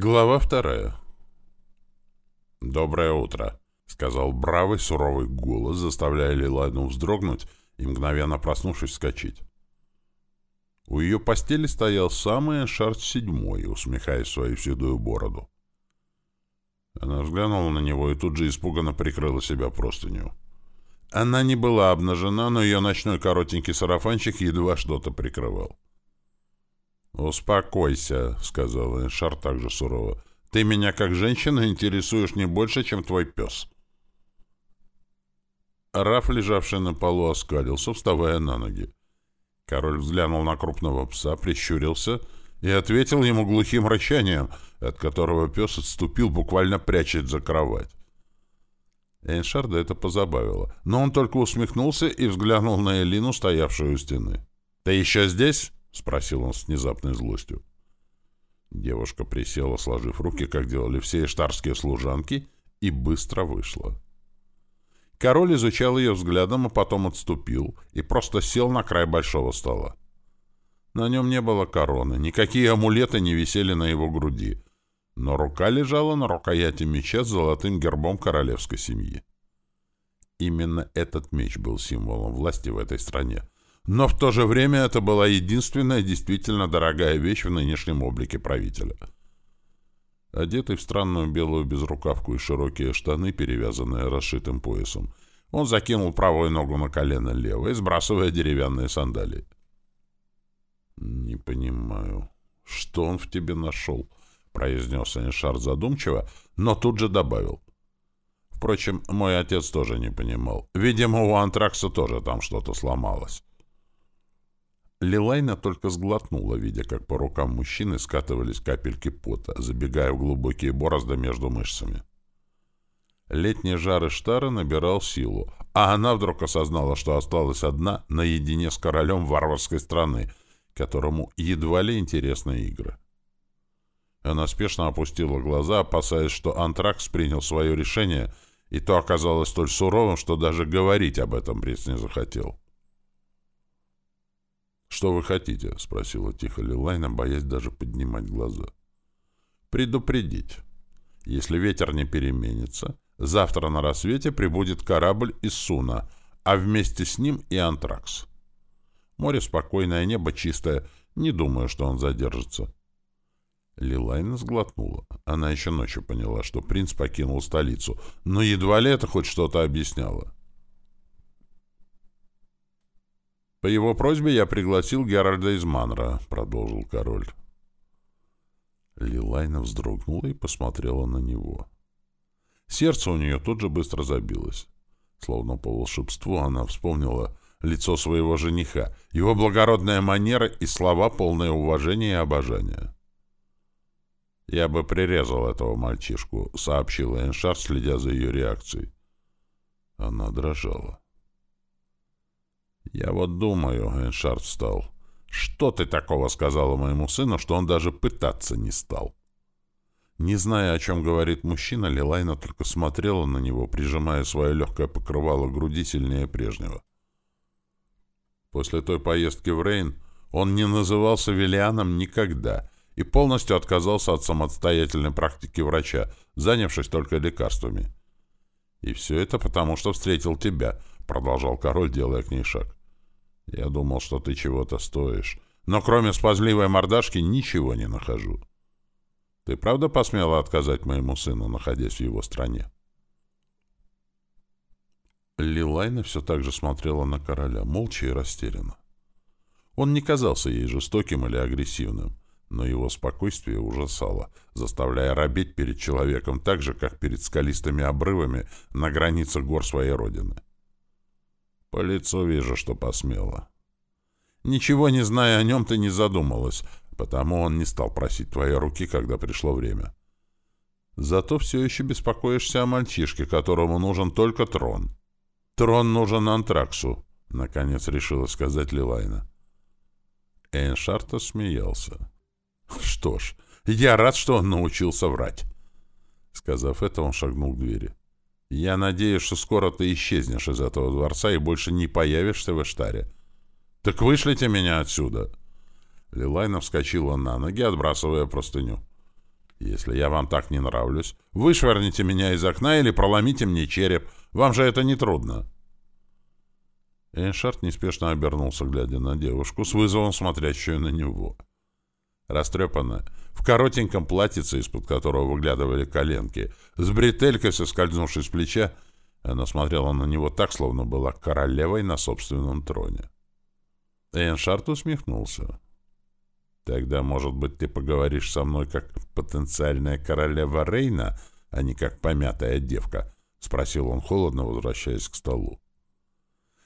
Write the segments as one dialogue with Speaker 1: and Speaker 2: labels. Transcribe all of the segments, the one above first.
Speaker 1: Глава вторая. «Доброе утро», — сказал бравый суровый голос, заставляя Лилайну вздрогнуть и, мгновенно проснувшись, вскочить. У ее постели стоял самый Эншард седьмой, усмехаясь свою седую бороду. Она взглянула на него и тут же испуганно прикрыла себя простынью. Она не была обнажена, но ее ночной коротенький сарафанчик едва что-то прикрывал. «Успокойся», — сказал Эншар также сурово. «Ты меня как женщина интересуешь не больше, чем твой пес». Раф, лежавший на полу, оскалился, вставая на ноги. Король взглянул на крупного пса, прищурился и ответил ему глухим рычанием, от которого пес отступил, буквально прячет за кровать. Эйншарда это позабавило, но он только усмехнулся и взглянул на Элину, стоявшую у стены. «Ты еще здесь?» — спросил он с внезапной злостью. Девушка присела, сложив руки, как делали все эштарские служанки, и быстро вышла. Король изучал ее взглядом, а потом отступил и просто сел на край большого стола. На нем не было короны, никакие амулеты не висели на его груди, но рука лежала на рукояти меча с золотым гербом королевской семьи. Именно этот меч был символом власти в этой стране, но в то же время это была единственная действительно дорогая вещь в нынешнем облике правителя. Одетый в странную белую безрукавку и широкие штаны, перевязанные расшитым поясом, он закинул правую ногу на колено левой, сбрасывая деревянные сандалии. «Не понимаю, что он в тебе нашел?» — произнес Эншар задумчиво, но тут же добавил. Впрочем, мой отец тоже не понимал. Видимо, у Антракса тоже там что-то сломалось. Лилайна только сглотнула, видя, как по рукам мужчины скатывались капельки пота, забегая в глубокие борозды между мышцами. Летний жар Иштара набирал силу, а она вдруг осознала, что осталась одна наедине с королем варварской страны, которому едва ли интересны игры. Она спешно опустила глаза, опасаясь, что Антракс принял свое решение, и то оказалось столь суровым, что даже говорить об этом принц не захотел. «Что вы хотите?» — спросила тихо Лилайна, боясь даже поднимать глаза. «Предупредить. Если ветер не переменится, завтра на рассвете прибудет корабль из Суна, а вместе с ним и Антракс. Море спокойное, небо чистое, не думаю, что он задержится». Лилайна сглотнула. Она еще ночью поняла, что принц покинул столицу, но едва ли это хоть что-то объясняло. «По его просьбе я пригласил Геральда из Манра», — продолжил король. Лилайна вздрогнула и посмотрела на него. Сердце у нее тут же быстро забилось. Словно по волшебству она вспомнила лицо своего жениха, его благородная манера и слова, полные уважения и обожания. «Я бы прирезал этого мальчишку», — сообщила Эншар, следя за ее реакцией. Она дрожала. «Я вот думаю», — Эншард встал, — «что ты такого сказала моему сыну, что он даже пытаться не стал?» Не зная, о чем говорит мужчина, Лилайна только смотрела на него, прижимая свое легкое покрывало груди сильнее прежнего. После той поездки в Рейн он не назывался Виллианом никогда и полностью отказался от самостоятельной практики врача, занявшись только лекарствами. «И все это потому, что встретил тебя», — продолжал король, делая к ней шаг. Я думал, что ты чего-то стоишь. Но кроме спазливой мордашки ничего не нахожу. Ты правда посмела отказать моему сыну, находясь в его стране? Лилайна все так же смотрела на короля, молча и растерянно. Он не казался ей жестоким или агрессивным, но его спокойствие ужасало, заставляя робеть перед человеком так же, как перед скалистыми обрывами на границах гор своей родины. По лицу вижу, что посмела. Ничего не зная о нем, ты не задумалась, потому он не стал просить твоей руки, когда пришло время. Зато все еще беспокоишься о мальчишке, которому нужен только трон. Трон нужен Антраксу, — наконец решила сказать Лилайна. Эйншарта смеялся. Что ж, я рад, что он научился врать. Сказав это, он шагнул к двери. Я надеюсь, что скоро ты исчезнешь из этого дворца и больше не появишься в Эштаре. Так вышлите меня отсюда!» Лилайна вскочила на ноги, отбрасывая простыню. Если я вам так не нравлюсь, вышвырните меня из окна или проломите мне череп. Вам же это не трудно. Эйншард неспешно обернулся, глядя на девушку, с вызовом смотрящую на него. Растрепанная, в коротеньком платьице, из-под которого выглядывали коленки, с бретелькой, соскользнувшей с плеча, она смотрела на него так, словно была королевой на собственном троне. Эйншард усмехнулся. «Тогда, может быть, ты поговоришь со мной как потенциальная королева Рейна, а не как помятая девка?» — спросил он холодно, возвращаясь к столу.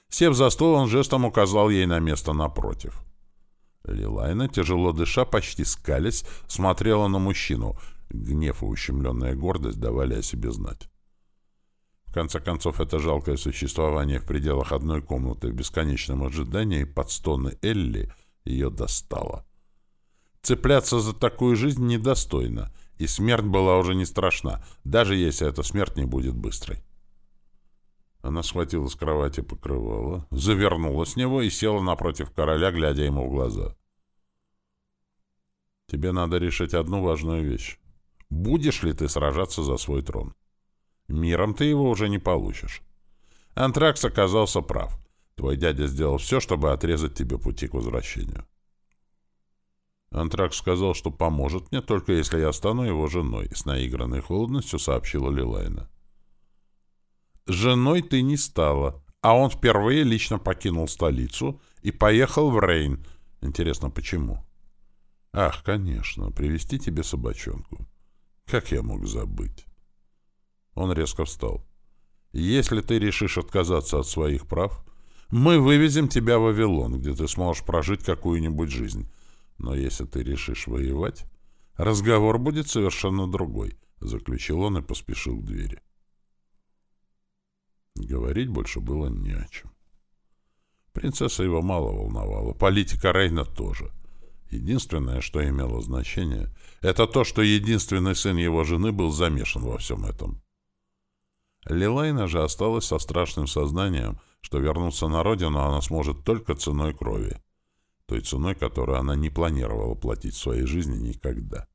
Speaker 1: Сев за стол, он жестом указал ей на место напротив. Лилайна, тяжело дыша, почти скалясь, смотрела на мужчину. Гнев и ущемленная гордость давали о себе знать. В конце концов, это жалкое существование в пределах одной комнаты в бесконечном ожидании под стоны Элли ее достало. Цепляться за такую жизнь недостойно, и смерть была уже не страшна, даже если эта смерть не будет быстрой. Она схватила с кровати покрывало, завернула с него и села напротив короля, глядя ему в глаза. «Тебе надо решить одну важную вещь. Будешь ли ты сражаться за свой трон? Миром ты его уже не получишь. Антракс оказался прав. Твой дядя сделал все, чтобы отрезать тебе пути к возвращению». Антракс сказал, что поможет мне, только если я стану его женой, с наигранной холодностью сообщила Лилайна. Женой ты не стала, а он впервые лично покинул столицу и поехал в Рейн. Интересно, почему? Ах, конечно, привести тебе собачонку. Как я мог забыть? Он резко встал. Если ты решишь отказаться от своих прав, мы вывезем тебя в Вавилон, где ты сможешь прожить какую-нибудь жизнь. Но если ты решишь воевать, разговор будет совершенно другой, — заключил он и поспешил к двери. Говорить больше было не о чем. Принцесса его мало волновала, политика Рейна тоже. Единственное, что имело значение, это то, что единственный сын его жены был замешан во всем этом. Лилайна же осталась со страшным сознанием, что вернуться на родину она сможет только ценой крови, той ценой, которую она не планировала платить в своей жизни никогда.